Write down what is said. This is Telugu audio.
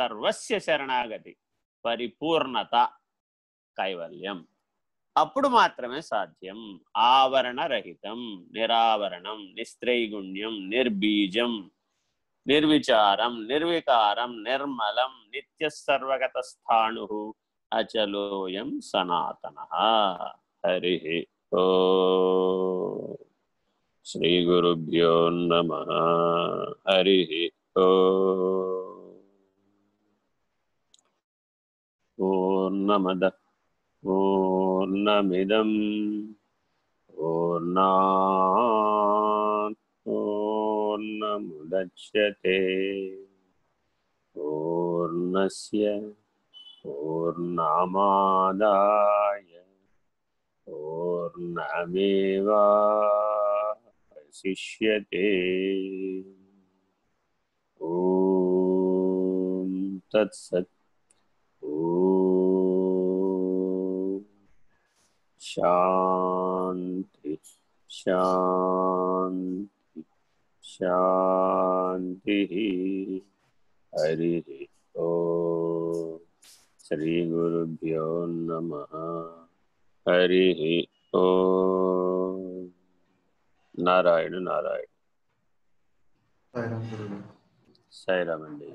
సర్వస్య శరణాగతి పరిపూర్ణత కైవల్యం. అప్పుడు మాత్రమే సాధ్యం. ఆవరణరహితం నిరావరణం నిస్త్రైగుణ్యం నిర్బీజం నిర్విచారం నిర్వికారం నిర్మలం నిత్య సర్వగత స్థాణు అచలోయం సనాతన. హరి ఓ. శ్రీ గురుభ్యో నమ. హరి ఓ. పూర్ణమద పూర్ణమిదం పూర్ణాత్ పూర్ణముదచ్యతే పూర్ణస్య పూర్ణమాదాయ పూర్ణమేవాశిష్యతే ఓం తత్సత్ శాంతి శాంతి శాంతి హరి ఓ శ్రీ గురుభ్యో నమ హరి ఓ నారాయణ నారాయణ సాయిరామ్ గురుగారు సాయిరామండి